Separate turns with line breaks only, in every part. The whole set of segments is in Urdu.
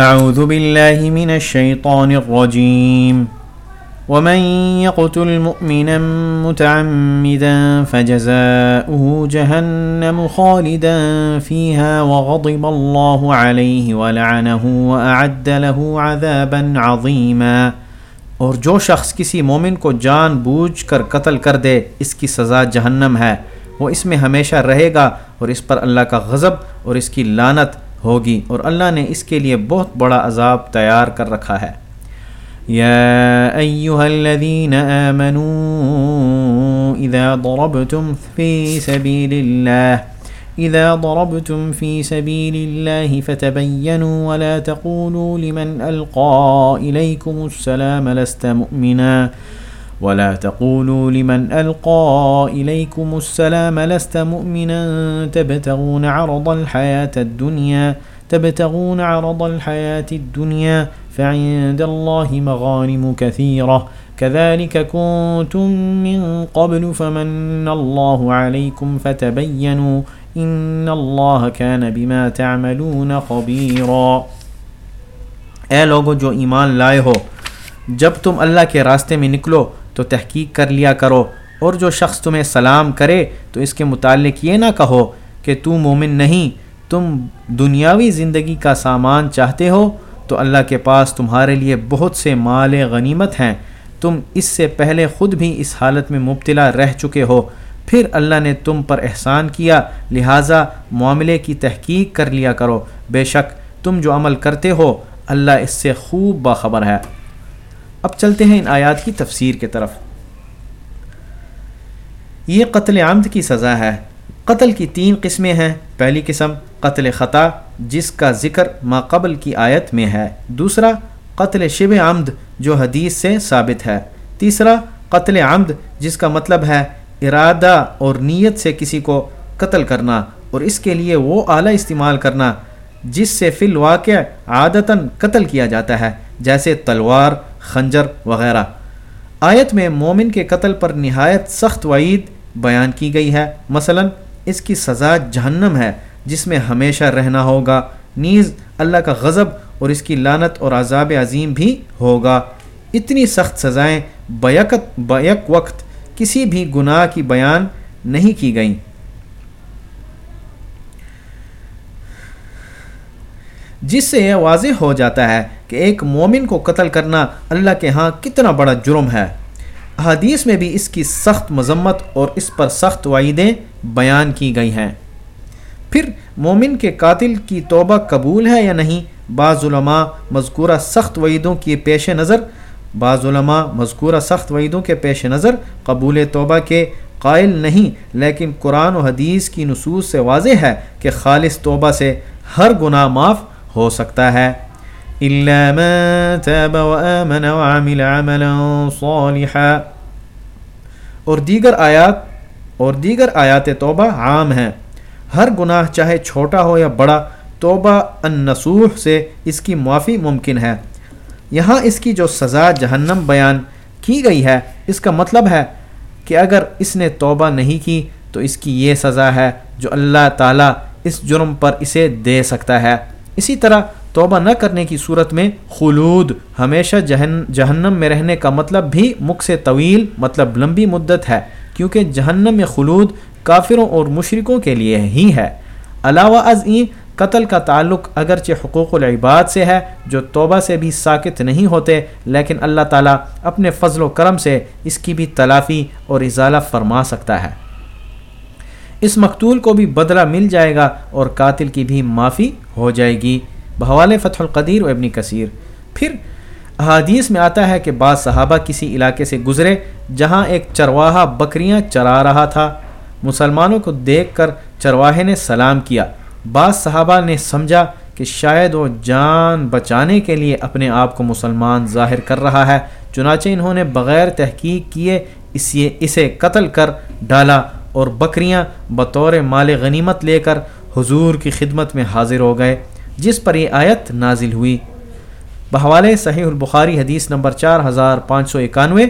اعوذ باللہ من الشیطان الرجیم ومن يقتل مؤمنا متعمدا فجزاؤه جهنم خالدا فيها وغضب الله عليه ولعنه وأعد له عذابا عظيما. اور جو شخص کسی مومن کو جان بوجھ کر قتل کر دے، اس کی سزا جہنم ہے۔ وہ اس میں ہمیشہ رہے گا اور اس پر اللہ کا غضب اور اس کی لانت ہوگی اور اللہ نے اس کے لیے بہت بڑا عذاب تیار کر رکھا ہے۔ يا أيها الذين آمنوا إذا ضربتم في سبيل الله إذا ضربتم في سبيل الله فتبينوا ولا تقولوا لمن ألقى إليكم السلام لست مؤمنا۔ ولا تقولوا لمن ألقى إليكم السلام لست مؤمنا تبتغون عرض الحياة الدنيا، تبتغون عرض الحياة الدنيا فعند الله مغانم كثيرة. كذلك كنتم من قبل فمن الله عليكم فتبينوا إن الله كان بما تعملون خبيرا. اے لوگو جو ایمان لائے ہو، جب تم اللہ کے راستے میں نکلو تو تحقیق کر لیا کرو اور جو شخص تمہیں سلام کرے تو اس کے متعلق یہ نہ کہو کہ تو مومن نہیں، تم دنیاوی زندگی کا سامان چاہتے ہو تو اللہ کے پاس تمہارے لیے بہت سے مال غنیمت ہیں۔ تم اس سے پہلے خود بھی اس حالت میں مبتلا رہ چکے ہو۔ پھر اللہ نے تم پر احسان کیا، لہٰذا معاملے کی تحقیق کر لیا کرو۔ بے شک تم جو عمل کرتے ہو، اللہ اس سے خوب باخبر ہے۔ اب چلتے ہیں ان آیات کی تفسیر کی طرف۔ یہ قتل عمد کی سزا ہے۔ قتل کی تین قسمیں ہیں۔ پہلی قسم، قتل خطا، جس کا ذکر ما قبل کی آیت میں ہے۔ دوسرا، قتل شب عمد، جو حدیث سے ثابت ہے۔ تیسرا، قتل عمد، جس کا مطلب ہے ارادہ اور نیت سے کسی کو قتل کرنا اور اس کے لیے وہ اعلیٰ استعمال کرنا، جس سے فی الواقع عادتاً قتل کیا جاتا ہے، جیسے تلوار خنجر وغیرہ۔ آیت میں مومن کے قتل پر نہایت سخت وعید بیان کی گئی ہے۔ مثلا، اس کی سزا جہنم ہے، جس میں ہمیشہ رہنا ہوگا۔ نیز، اللہ کا غضب اور اس کی لانت اور عذاب عظیم بھی ہوگا۔ اتنی سخت سزائیں بیکت بیک وقت کسی بھی گناہ کی بیان نہیں کی گئیں۔ جس سے یہ واضح ہو جاتا ہے کہ ایک مومن کو قتل کرنا اللہ کے ہاں کتنا بڑا جرم ہے۔ حدیث میں بھی اس کی سخت مذمت اور اس پر سخت وعیدیں بیان کی گئی ہیں۔ پھر مومن کے قاتل کی توبہ قبول ہے یا نہیں؟ بعض علماء مذکورہ سخت وعیدوں کے پیش نظر، بعض علماء مذکورہ سخت وعیدوں کے پیش نظر قبول توبہ کے قائل نہیں، لیکن قرآن و حدیث کی نصوص سے واضح ہے کہ خالص توبہ سے ہر گناہ معاف ہو سکتا ہے۔ اور دیگر آیات، اور دیگر آیات توبہ عام ہیں۔ ہر گناہ چاہے چھوٹا ہو یا بڑا، توبہ النسوح سے اس کی معافی ممکن ہے۔ یہاں اس کی جو سزا جہنم بیان کی گئی ہے، اس کا مطلب ہے کہ اگر اس نے توبہ نہیں کی، تو اس کی یہ سزا ہے جو اللہ تعالیٰ اس جرم پر اسے دے سکتا ہے۔ اسی طرح توبہ نہ کرنے کی صورت میں خلود، ہمیشہ جہن، جہنم میں رہنے کا مطلب بھی مکھ سے طویل مطلب لمبی مدت ہے، کیونکہ جہنم میں خلود کافروں اور مشرقوں کے لیے ہی ہے۔ علاوہ ازیں قتل کا تعلق اگرچہ حقوق العباد سے ہے، جو توبہ سے بھی ساکت نہیں ہوتے، لیکن اللہ تعالیٰ اپنے فضل و کرم سے اس کی بھی تلافی اور اضالہ فرما سکتا ہے۔ اس مقتول کو بھی بدلہ مل جائے گا اور قاتل کی بھی معافی ہو جائے گی۔ بحوال فتح القدیر و ابن کثیر۔ پھر احادیث میں آتا ہے کہ بعض صحابہ کسی علاقے سے گزرے جہاں ایک چرواہا بکریاں چرا رہا تھا۔ مسلمانوں کو دیکھ کر چرواہے نے سلام کیا۔ بعض صحابہ نے سمجھا کہ شاید وہ جان بچانے کے لیے اپنے آپ کو مسلمان ظاہر کر رہا ہے، چنانچہ انہوں نے بغیر تحقیق کیے اسے اسے قتل کر ڈالا۔ اور بکریاں بطور مال غنیمت لے کر حضور کی خدمت میں حاضر ہو گئے، جس پر یہ آیت نازل ہوئی۔ بحوالے صحیح البخاری حدیث نمبر چار ہزار پانچ سو اکانوے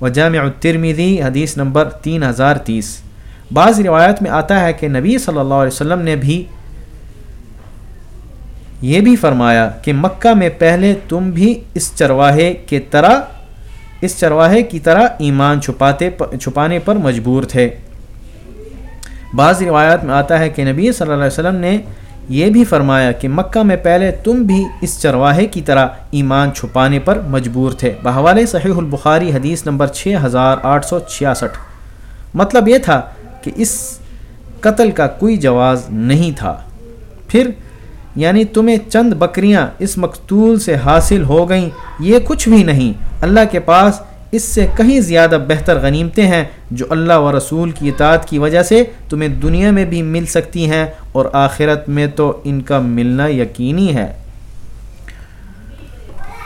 و جامع الترمیدی حدیث نمبر تین ہزار تیس۔ بعض روایت میں آتا ہے کہ نبی صلی اللہ علیہ وسلم نے بھی یہ بھی فرمایا کہ مکہ میں پہلے تم بھی اس چرواہے کے طرح اس چرواہے کی طرح ایمان چھپاتے چھپانے پر مجبور تھے۔ بعض روایات میں آتا ہے کہ نبی صلی اللہ علیہ وسلم نے یہ بھی فرمایا کہ مکہ میں پہلے تم بھی اس چرواہے کی طرح ایمان چھپانے پر مجبور تھے۔ بحوالِ صحیح البخاری حدیث نمبر 6866 مطلب یہ تھا کہ اس قتل کا کوئی جواز نہیں تھا۔ پھر یعنی تمہیں چند بکریاں اس مقتول سے حاصل ہو گئیں، یہ کچھ بھی نہیں۔ اللہ کے پاس اس سے کہیں زیادہ بہتر غنیمتیں ہیں جو اللہ و رسول کی اطاعت کی وجہ سے تمہیں دنیا میں بھی مل سکتی ہیں اور آخرت میں تو ان کا ملنا یقینی ہے۔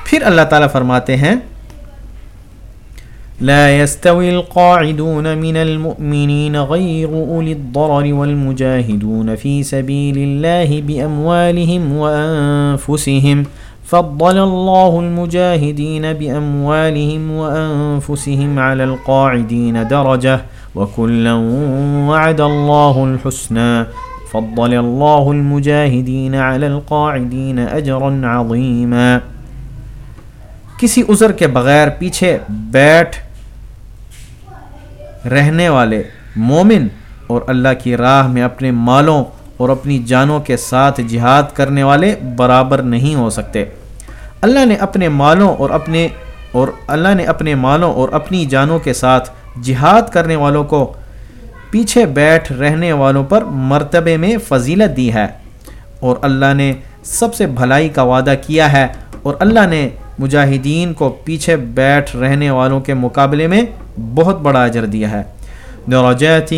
پھر اللہ تعالیٰ فرماتے ہیں لا يستوي القاعدون من المؤمنين غير أولي الضرر والمجاهدون في سبيل الله بأموالهم وأنفسهم فضل الله المجاهدين بأموالهم وأنفسهم على القاعدين درجة وكلا وعد الله الحسنى فضل الله المجاهدين على القاعدين أجرا عظيما کسی عذر کے بغیر پیچھے بیٹھ رہنے والے مومن اور اللہ کی راہ میں اپنے مالوں اور اپنی جانوں کے ساتھ جہاد کرنے والے برابر نہیں ہو سکتے۔ اللہ نے اپنے مالوں اور اپنے اور اللہ نے اپنے مالوں اور اپنی جانوں کے ساتھ جہاد کرنے والوں کو پیچھے بیٹھ رہنے والوں پر مرتبے میں فضیلت دی ہے اور اللہ نے سب سے بھلائی کا وعدہ کیا ہے اور اللہ نے مجاہدین کو پیچھے بیٹھ رہنے والوں کے مقابلے میں بہت بڑا اجر دیا ہے۔ درجات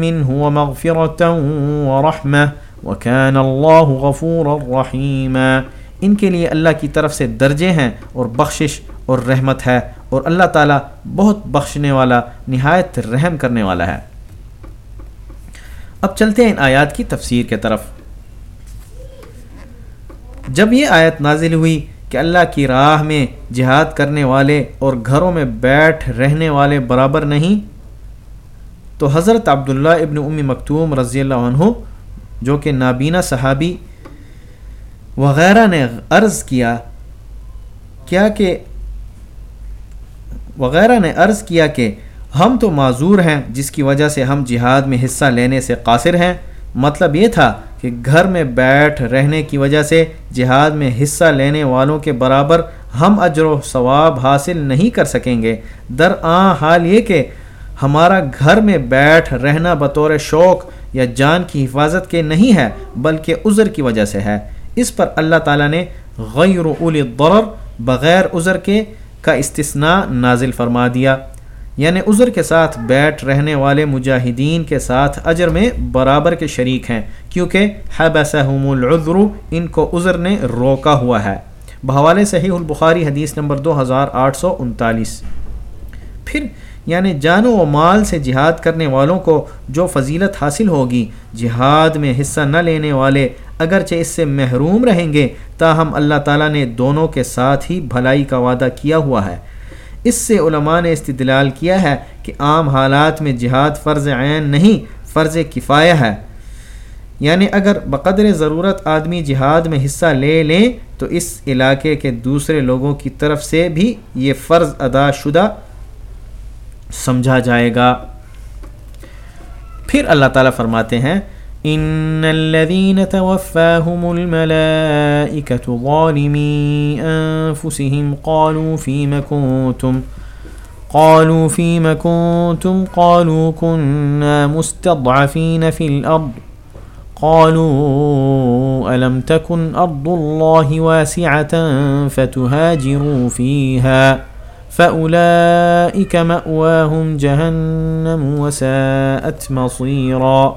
منه ومغفرة ورحمة وكان الله غفورا رحيما۔ ان کے لیے اللہ کی طرف سے درجے ہیں اور بخشش اور رحمت ہے اور اللہ تعالیٰ بہت بخشنے والا، نہایت رحم کرنے والا ہے۔ اب چلتے ہیں ان آیات کی تفسیر کے طرف۔ جب یہ آیت نازل ہوئی کہ اللہ کی راہ میں جہاد کرنے والے اور گھروں میں بیٹھ رہنے والے برابر نہیں؟ تو حضرت عبداللہ ابن ام مکتوم رضی اللہ عنہ، جو کہ نابینا صحابی وغیرہ نے عرض کیا کیا کہ، وغیرہ نے عرض کیا کہ ہم تو معذور ہیں، جس کی وجہ سے ہم جہاد میں حصہ لینے سے قاصر ہیں۔ مطلب یہ تھا کہ گھر میں بیٹھ رہنے کی وجہ سے جہاد میں حصہ لینے والوں کے برابر ہم اجر و ثواب حاصل نہیں کر سکیں گے۔ در حال یہ کہ ہمارا گھر میں بیٹھ رہنا بطور شوق یا جان کی حفاظت کے نہیں ہے، بلکہ عذر کی وجہ سے ہے۔ اس پر اللہ تعالیٰ نے غیر الضرر بغیر عذر کے کا استثناء نازل فرما دیا۔ یعنی عذر کے ساتھ بیٹھ رہنے والے مجاہدین کے ساتھ اجر میں برابر کے شریک ہیں، کیونکہ حبسہم العذر، ان کو عذر نے روکا ہوا ہے۔ بحوالے صحیح البخاری حدیث نمبر دو ہزار آٹھ سو انتالیس۔ پھر یعنی جان و مال سے جہاد کرنے والوں کو جو فضیلت حاصل ہوگی، جہاد میں حصہ نہ لینے والے اگرچہ اس سے محروم رہیں گے، تاہم اللہ تعالیٰ نے دونوں کے ساتھ ہی بھلائی کا وعدہ کیا ہوا ہے۔ اس سے علماء نے استدلال کیا ہے کہ عام حالات میں جہاد فرض عین نہیں، فرض کفایہ ہے۔ یعنی اگر بقدر ضرورت آدمی جہاد میں حصہ لے لیں، تو اس علاقے کے دوسرے لوگوں کی طرف سے بھی یہ فرض ادا شدہ سمجھا جائے گا۔ پھر اللہ تعالیٰ فرماتے ہیں ان الذين توفاهم الملائكة ظالمي انفسهم قالوا فيما كنتم قالوا فيما كنتم قالوا كنا مستضعفين في الارض قالوا الم تكن ارض الله واسعة فتهاجروا فيها فأولئك مأواهم جهنم وساءت مصيرا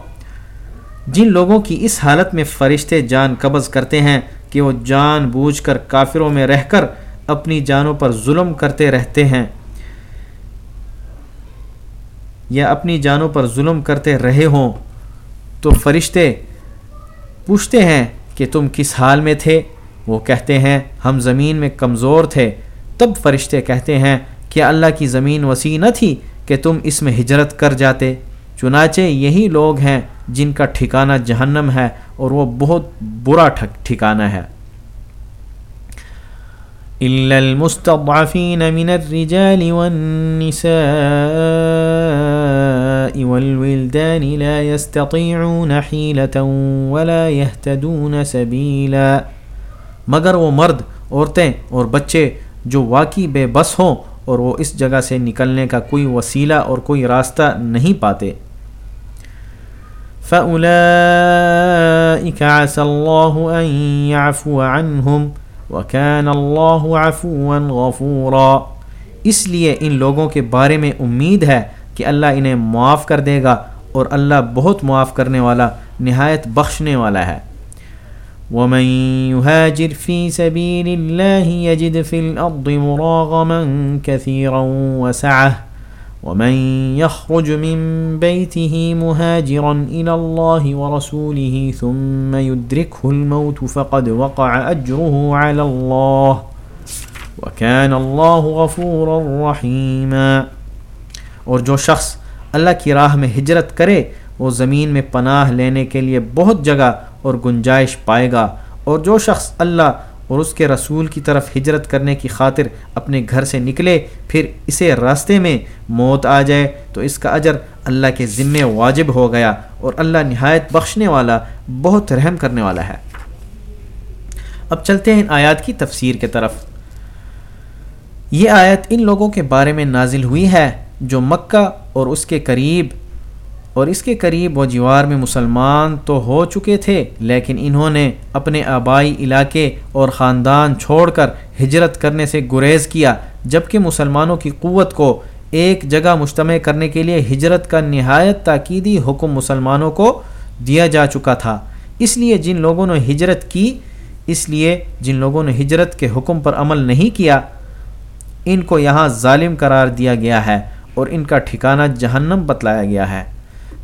جن لوگوں کی اس حالت میں فرشتے جان قبض کرتے ہیں کہ وہ جان بوجھ کر کافروں میں رہ کر اپنی جانوں پر ظلم کرتے رہتے ہیں یا اپنی جانوں پر ظلم کرتے رہے ہوں، تو فرشتے پوچھتے ہیں کہ تم کس حال میں تھے؟ وہ کہتے ہیں، ہم زمین میں کمزور تھے۔ تب فرشتے کہتے ہیں کہ اللہ کی زمین وسیع نہ تھی کہ تم اس میں ہجرت کر جاتے؟ چنانچہ یہی لوگ ہیں جن کا ٹھکانہ جہنم ہے اور وہ بہت برا ٹھکانہ ہے۔ إلا المستضعفين من الرجال والنساء والولدان لا يستطيعون حيلة ولا يهتدون سبيلا۔ مگر وہ مرد، عورتیں اور بچے جو واقعی بے بس ہوں اور وہ اس جگہ سے نکلنے کا کوئی وسیلہ اور کوئی راستہ نہیں پاتے۔ فَأُولَئِكَ عَسَى اللَّهُ أَن يَعْفُوَ عَنْهُمْ وَكَانَ اللَّهُ عَفُوًا غَفُورًا۔ اس لیے ان لوگوں کے بارے میں امید ہے کہ اللہ انہیں معاف کر دے گا اور اللہ بہت معاف کرنے والا، نہایت بخشنے والا ہے۔ ومن يهاجر في سبيل الله يجد في الأرض مراغما كثيرا وسعه۔ ومن يخرج من بيته مهاجرا إلى الله ورسوله ثم يدركه الموت فقد وقع أجره على الله وكان الله غفورا رحيما۔ اور جو شخص اللہ کی راہ میں ہجرت کرے، وہ زمین میں پناہ لینے کے لیے بہت جگہ اور گنجائش پائے گا۔ اور جو شخص اللہ اور اس کے رسول کی طرف ہجرت کرنے کی خاطر اپنے گھر سے نکلے، پھر اسے راستے میں موت آ جائے، تو اس کا اجر اللہ کے ذمے واجب ہو گیا اور اللہ نہایت بخشنے والا، بہت رحم کرنے والا ہے۔ اب چلتے ہیں ان آیات کی تفسیر کے طرف۔ یہ آیت ان لوگوں کے بارے میں نازل ہوئی ہے جو مکہ اور اس کے قریب اور اس کے قریب و جوار میں مسلمان تو ہو چکے تھے، لیکن انہوں نے اپنے آبائی علاقے اور خاندان چھوڑ کر ہجرت کرنے سے گریز کیا، جبکہ مسلمانوں کی قوت کو ایک جگہ مجتمع کرنے کے لیے ہجرت کا نہایت تاکیدی حکم مسلمانوں کو دیا جا چکا تھا۔ اس لیے جن لوگوں نے ہجرت کی، اس لیے جن لوگوں نے ہجرت کے حکم پر عمل نہیں کیا، ان کو یہاں ظالم قرار دیا گیا ہے اور ان کا ٹھکانہ جہنم بتلایا گیا ہے۔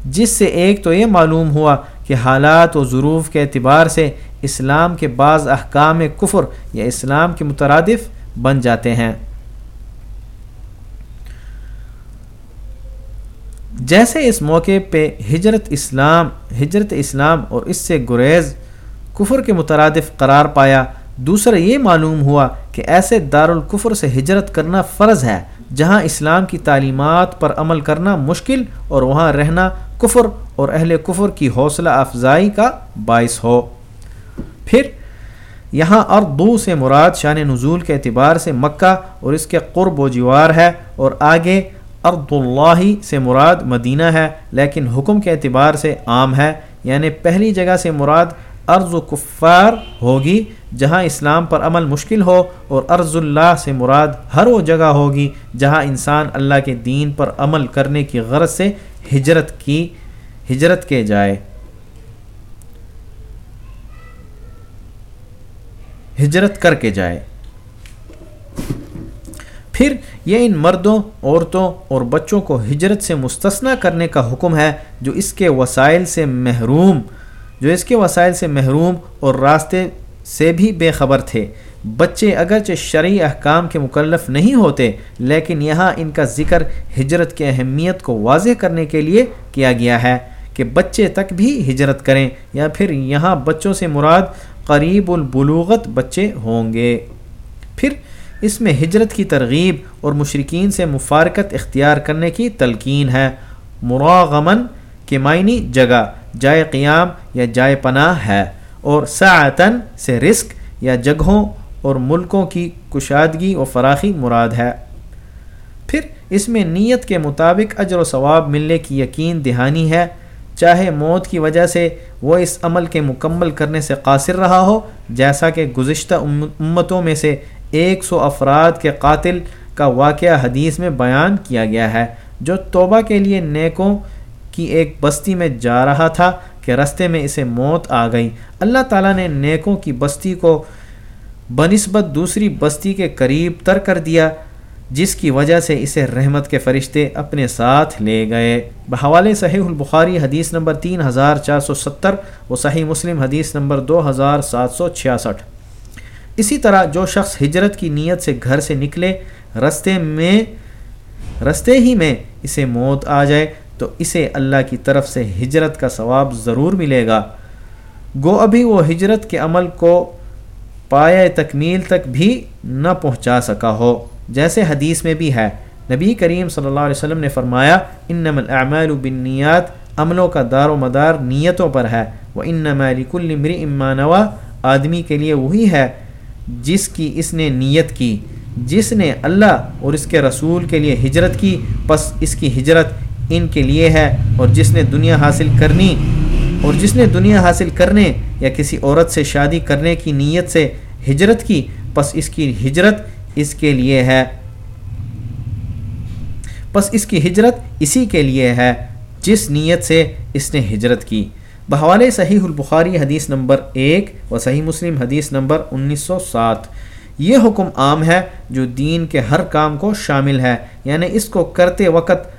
جس سے ایک تو یہ معلوم ہوا کہ حالات و ظروف کے اعتبار سے اسلام کے بعض احکام کفر یا اسلام کے مترادف بن جاتے ہیں۔ جیسے اس موقع پہ ہجرت اسلام ہجرت اسلام اور اس سے گریز کفر کے مترادف قرار پایا، دوسرا یہ معلوم ہوا کہ ایسے دارالکفر سے ہجرت کرنا فرض ہے۔ جہاں اسلام کی تعلیمات پر عمل کرنا مشکل اور وہاں رہنا کفر اور اہل کفر کی حوصلہ افزائی کا باعث ہو۔ پھر یہاں اردو سے مراد شان نزول کے اعتبار سے مکہ اور اس کے قرب و جوار ہے اور آگے ارد اللہ سے مراد مدینہ ہے، لیکن حکم کے اعتبار سے عام ہے یعنی پہلی جگہ سے مراد ارض و کفار ہوگی جہاں اسلام پر عمل مشکل ہو اور ارض اللہ سے مراد ہر وہ جگہ ہوگی جہاں انسان اللہ کے دین پر عمل کرنے کی غرض سے ہجرت کی، ہجرت کے جائے۔ ہجرت کر کے جائے۔ پھر یہ ان مردوں، عورتوں اور بچوں کو ہجرت سے مستثنا کرنے کا حکم ہے جو اس کے وسائل سے محروم جو اس کے وسائل سے محروم اور راستے سے بھی بے خبر تھے۔ بچے اگرچہ شرعی احکام کے مکلف نہیں ہوتے، لیکن یہاں ان کا ذکر ہجرت کی اہمیت کو واضح کرنے کے لیے کیا گیا ہے کہ بچے تک بھی ہجرت کریں یا پھر یہاں بچوں سے مراد قریب البلوغت بچے ہوں گے۔ پھر اس میں ہجرت کی ترغیب اور مشرقین سے مفارکت اختیار کرنے کی تلقین ہے۔ مراغمن کے معنی جگہ۔ جائے قیام یا جائے پناہ ہے اور ساعتن سے رزق یا جگہوں اور ملکوں کی کشادگی و فراخی مراد ہے۔ پھر اس میں نیت کے مطابق اجر و ثواب ملنے کی یقین دہانی ہے۔ چاہے موت کی وجہ سے وہ اس عمل کے مکمل کرنے سے قاصر رہا ہو، جیسا کہ گزشتہ امتوں میں سے ایک سو افراد کے قاتل کا واقعہ حدیث میں بیان کیا گیا ہے، جو توبہ کے لیے نیکوں کی ایک بستی میں جا رہا تھا کہ رستے میں اسے موت آ گئی۔ اللہ تعالیٰ نے نیکوں کی بستی کو بنسبت دوسری بستی کے قریب تر کر دیا، جس کی وجہ سے اسے رحمت کے فرشتے اپنے ساتھ لے گئے۔ بحوالِ صحیح البخاری حدیث نمبر تین ہزار چار سو ستر و صحیح مسلم حدیث نمبر دو ہزار سات سو چھیاسٹھ۔ اسی طرح جو شخص ہجرت کی نیت سے گھر سے نکلے، رستے میں، رستے ہی میں اسے موت آ جائے۔ تو اسے اللہ کی طرف سے ہجرت کا ثواب ضرور ملے گا۔ گو ابھی وہ ہجرت کے عمل کو پایا تکمیل تک بھی نہ پہنچا سکا ہو۔ جیسے حدیث میں بھی ہے۔ نبی کریم صلی اللہ علیہ وسلم نے فرمایا انم الاعمال بالنیات، عملوں کا دار و مدار نیتوں پر ہے۔ وہ ان مالک المر امانوا آدمی کے لیے وہی ہے جس کی اس نے نیت کی۔ جس نے اللہ اور اس کے رسول کے لیے ہجرت کی، پس اس کی ہجرت ان کے لیے ہے اور جس نے دنیا حاصل کرنی اور جس نے دنیا حاصل کرنے یا کسی عورت سے شادی کرنے کی نیت سے ہجرت کی، پس اس کی ہجرت اس کے لیے ہے۔ پس اس کی ہجرت اسی کے لیے ہے جس نیت سے اس نے ہجرت کی۔ بحوالے صحیح البخاری حدیث نمبر ایک و صحیح مسلم حدیث نمبر انیس سو سات۔ یہ حکم عام ہے جو دین کے ہر کام کو شامل ہے یعنی اس کو کرتے وقت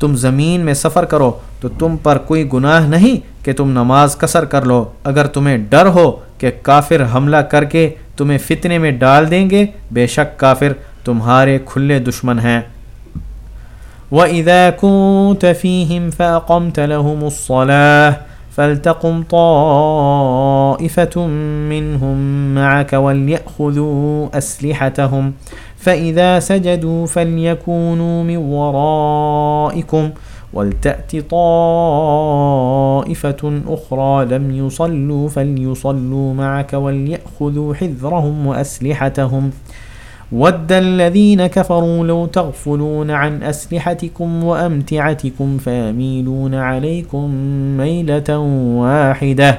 تم زمین میں سفر کرو تو تم پر کوئی گناہ نہیں کہ تم نماز کثر کر لو۔ اگر تمہیں ڈر ہو کہ کافر حملہ کر کے تمہیں فتنے میں ڈال دیں گے، بے شک کافر تمہارے کھلے دشمن ہیں۔ وَإِذَا كُنْتَ فِيهِمْ فَأَقَمْتَ لَهُمُ الصَّلَاةِ فَلْتَقُمْ طَائِفَةٌ مِّنْهُمْ مَعَكَ وَلْيَأْخُذُوا أَسْلِحَتَهُمْ فَإِذَا سَجَدُوا فَلْيَكُونُوا مِنْ وَرَائِكُمْ وَلْتَأْتِ طَائِفَةٌ أُخْرَى لَمْ يُصَلُّوا فَلْيُصَلُّوا مَعَكَ وَلْيَأْخُذُوا حِذْرَهُمْ وَأَسْلِحَتَهُمْ وَدَّ الَّذِينَ كَفَرُوا لَوْ تَغْفُلُونَ عَنْ أَسْلِحَتِكُمْ وَأَمْتِعَتِكُمْ فَيَمِيلُونَ عَلَيْكُمْ مَيْلَةً وَاحِدَةً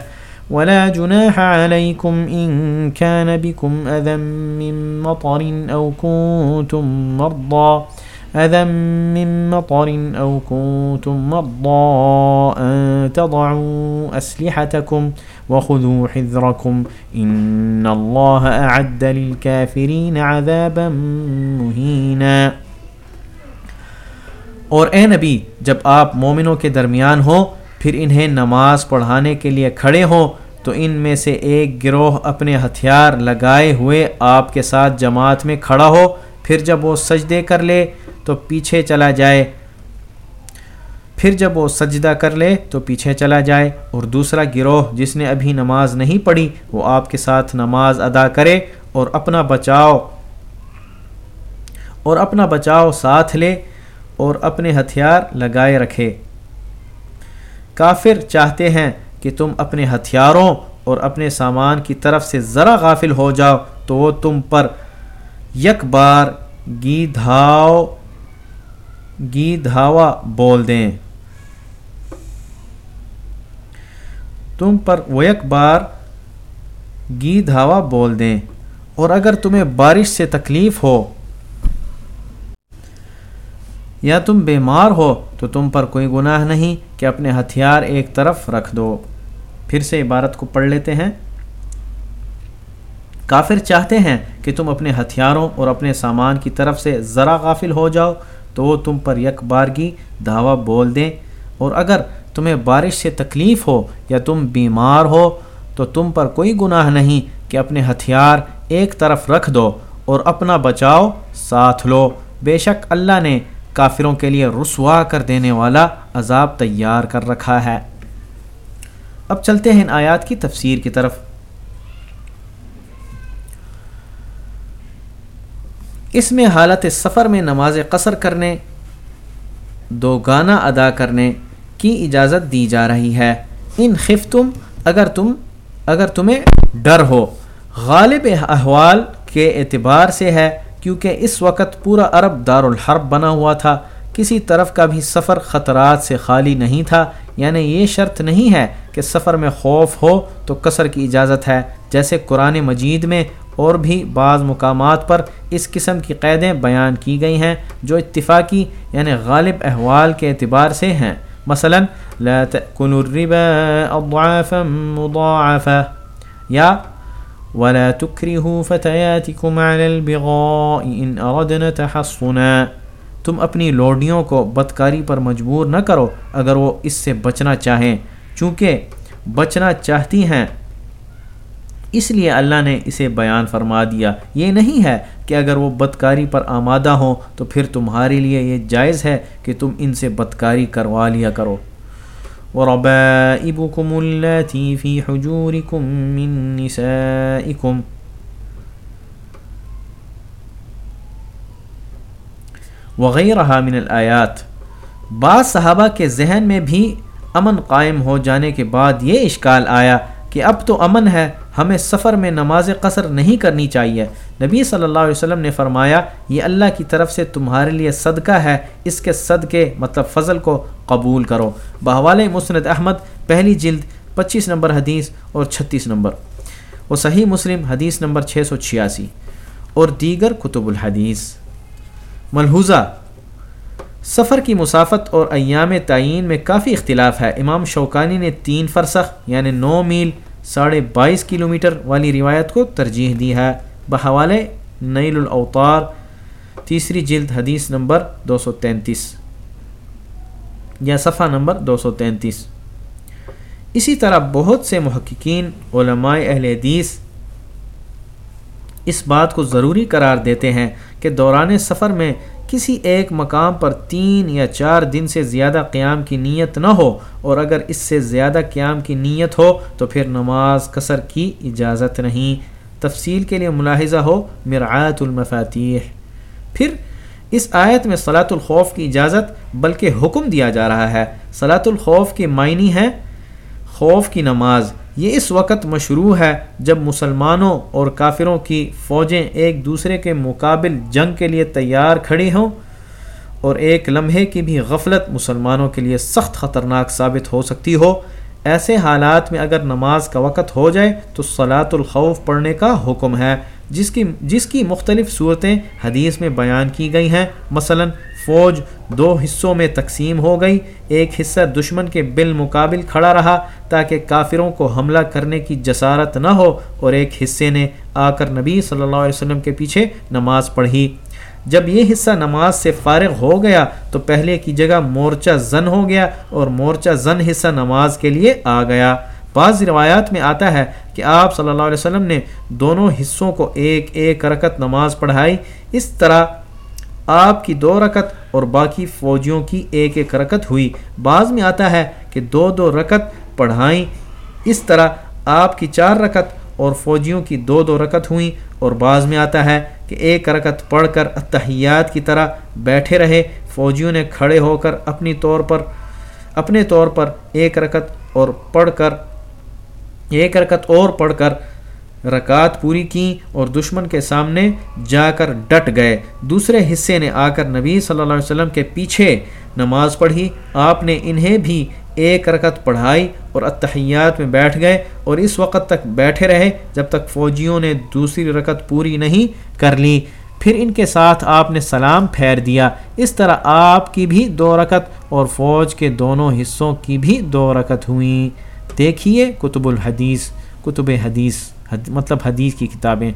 ولا جناح عليكم إن كان بكم أذى من مطر أو كنتم مرضى. أذى من مطر أو كنتم مرضى أن تضعوا أسلحتكم وخذوا حذركم. إن الله أعد للكافرين عذابا مهينا. اور اے نبی، جب آپ مومنوں کے درمیان ہوں پھر انہیں نماز پڑھانے کے لیے کھڑے ہوں تو ان میں سے ایک گروہ اپنے ہتھیار لگائے ہوئے آپ کے ساتھ جماعت میں کھڑا ہو، پھر جب وہ سجدے کر لے تو پیچھے چلا جائے۔ پھر جب وہ سجدہ کر لے تو پیچھے چلا جائے۔ اور دوسرا گروہ جس نے ابھی نماز نہیں پڑھی، وہ آپ کے ساتھ نماز ادا کرے اور اپنا بچاؤ، اور اپنا بچاؤ ساتھ لے اور اپنے ہتھیار لگائے رکھے۔ کافر چاہتے ہیں کہ تم اپنے ہتھیاروں اور اپنے سامان کی طرف سے ذرا غافل ہو جاؤ تو وہ تم پر یک بار گی دھاؤ گی دھاوا بول دیں۔ تم پر وہ یک بار گی دھاوا بول دیں۔ اور اگر تمہیں بارش سے تکلیف ہو یا تم بیمار ہو تو تم پر کوئی گناہ نہیں کہ اپنے ہتھیار ایک طرف رکھ دو۔ پھر سے عبارت کو پڑھ لیتے ہیں۔ کافر چاہتے ہیں کہ تم اپنے ہتھیاروں اور اپنے سامان کی طرف سے ذرا غافل ہو جاؤ، تو وہ تم پر یک بارگی دعویٰ بول دیں۔ اور اگر تمہیں بارش سے تکلیف ہو یا تم بیمار ہو، تو تم پر کوئی گناہ نہیں کہ اپنے ہتھیار ایک طرف رکھ دو اور اپنا بچاؤ ساتھ لو۔ بے شک اللہ نے کافروں کے لیے رسوا کر دینے والا عذاب تیار کر رکھا ہے۔ اب چلتے ہیں ان آیات کی تفسیر کی طرف۔ اس میں حالت سفر میں نماز قصر کرنے، دو گانا ادا کرنے کی اجازت دی جا رہی ہے۔ ان خف تم اگر تم، اگر تمہیں ڈر ہو، غالب احوال کے اعتبار سے ہے، کیونکہ اس وقت پورا عرب دار الحرب بنا ہوا تھا۔ کسی طرف کا بھی سفر خطرات سے خالی نہیں تھا۔ یعنی یہ شرط نہیں ہے کہ سفر میں خوف ہو تو قصر کی اجازت ہے، جیسے قرآن مجید میں اور بھی بعض مقامات پر اس قسم کی قیدیں بیان کی گئی ہیں جو اتفاقی یعنی غالب احوال کے اعتبار سے ہیں۔ مثلا، لا الربا اضعافا مضاعفا یا ولا تكرهوا فتياتكم على البغاء ان اردنا تحصنا۔ تم اپنی لوڈیوں کو بدکاری پر مجبور نہ کرو اگر وہ اس سے بچنا چاہیں، چونکہ بچنا چاہتی ہیں۔ اس لیے اللہ نے اسے بیان فرما دیا۔ یہ نہیں ہے کہ اگر وہ بدکاری پر آمادہ ہوں تو پھر تمہارے لیے یہ جائز ہے کہ تم ان سے بدکاری کروا لیا کرو۔ وربائبكم التي في حجوركم من نسائكم وغیرہ من الآیات۔ بعض صحابہ کے ذہن میں بھی امن قائم ہو جانے کے بعد یہ اشکال آیا کہ اب تو امن ہے، ہمیں سفر میں نماز قصر نہیں کرنی چاہیے۔ نبی صلی اللہ علیہ وسلم نے فرمایا، یہ اللہ کی طرف سے تمہارے لیے صدقہ ہے، اس کے صدقے مطلب فضل کو قبول کرو۔ بحوال مسند احمد، پہلی جلد، پچیس نمبر حدیث اور چھتیس نمبر۔ وہ صحیح مسلم حدیث نمبر چھ سو چھیاسی۔ اور دیگر کتب الحدیث۔ ملحوظہ۔ سفر کی مسافت اور ایام تعین میں کافی اختلاف ہے۔ امام شوکانی نے تین فرسخ یعنی نو میل، ساڑھے بائیس کلومیٹر والی روایت کو ترجیح دی ہے۔ بحوالے نیل الاوطار تیسری جلد حدیث نمبر دو سو تینتیس۔ یا صفحہ نمبر دو سو تینتیس۔ اسی طرح بہت سے محققین، علماء اہل حدیث اس بات کو ضروری قرار دیتے ہیں کہ دوران سفر میں کسی ایک مقام پر تین یا چار دن سے زیادہ قیام کی نیت نہ ہو اور اگر اس سے زیادہ قیام کی نیت ہو تو پھر نماز قصر کی اجازت نہیں۔ تفصیل کے لیے ملاحظہ ہو، مرعات المفاتیح۔ پھر اس آیت میں صلاۃ الخوف کی اجازت بلکہ حکم دیا جا رہا ہے۔ صلاۃ الخوف کے معنی ہے خوف کی نماز۔ یہ اس وقت مشروع ہے جب مسلمانوں اور کافروں کی فوجیں ایک دوسرے کے مقابل جنگ کے لیے تیار کھڑی ہوں اور ایک لمحے کی بھی غفلت مسلمانوں کے لیے سخت خطرناک ثابت ہو سکتی ہو، ایسے حالات میں اگر نماز کا وقت ہو جائے تو صلاۃ الخوف پڑھنے کا حکم ہے، جس کی جس کی مختلف صورتیں حدیث میں بیان کی گئی ہیں۔ مثلا فوج دو حصوں میں تقسیم ہو گئی۔ ایک حصہ دشمن کے بالمقابل کھڑا رہا تاکہ کافروں کو حملہ کرنے کی جسارت نہ ہو اور ایک حصے نے آ کر نبی صلی اللہ علیہ وسلم کے پیچھے نماز پڑھی۔ جب یہ حصہ نماز سے فارغ ہو گیا تو پہلے کی جگہ مورچہ زن ہو گیا اور مورچہ زن حصہ نماز کے لیے آ گیا۔ بعض روایات میں آتا ہے کہ آپ صلی اللہ علیہ وسلم نے دونوں حصوں کو ایک ایک رکت نماز پڑھائی۔ اس طرح آپ کی دو رکت اور باقی فوجیوں کی ایک ایک رکت ہوئی۔ بعض میں آتا ہے کہ دو دو رکت پڑھائیں۔ اس طرح آپ کی چار رکت اور فوجیوں کی دو دو رکت ہوئیں۔ اور بعض میں آتا ہے کہ ایک رکت پڑھ کر اتحیات کی طرح بیٹھے رہے۔ فوجیوں نے کھڑے ہو کر اپنی طور پر اپنے طور پر ایک رکت اور پڑھ کر ایک رکت اور پڑھ کر رکعت پوری کی اور دشمن کے سامنے جا کر ڈٹ گئے۔ دوسرے حصے نے آ کر نبی صلی اللہ علیہ وسلم کے پیچھے نماز پڑھی۔ آپ نے انہیں بھی ایک رکت پڑھائی اور اتحیات میں بیٹھ گئے اور اس وقت تک بیٹھے رہے جب تک فوجیوں نے دوسری رکت پوری نہیں کر لی۔ پھر ان کے ساتھ آپ نے سلام پھیر دیا۔ اس طرح آپ کی بھی دو رکت اور فوج کے دونوں حصوں کی بھی دو رکت ہوئیں۔ دیکھیے کتب الحدیث، کتب حدیث۔ مطلب حدیث کی کتابیں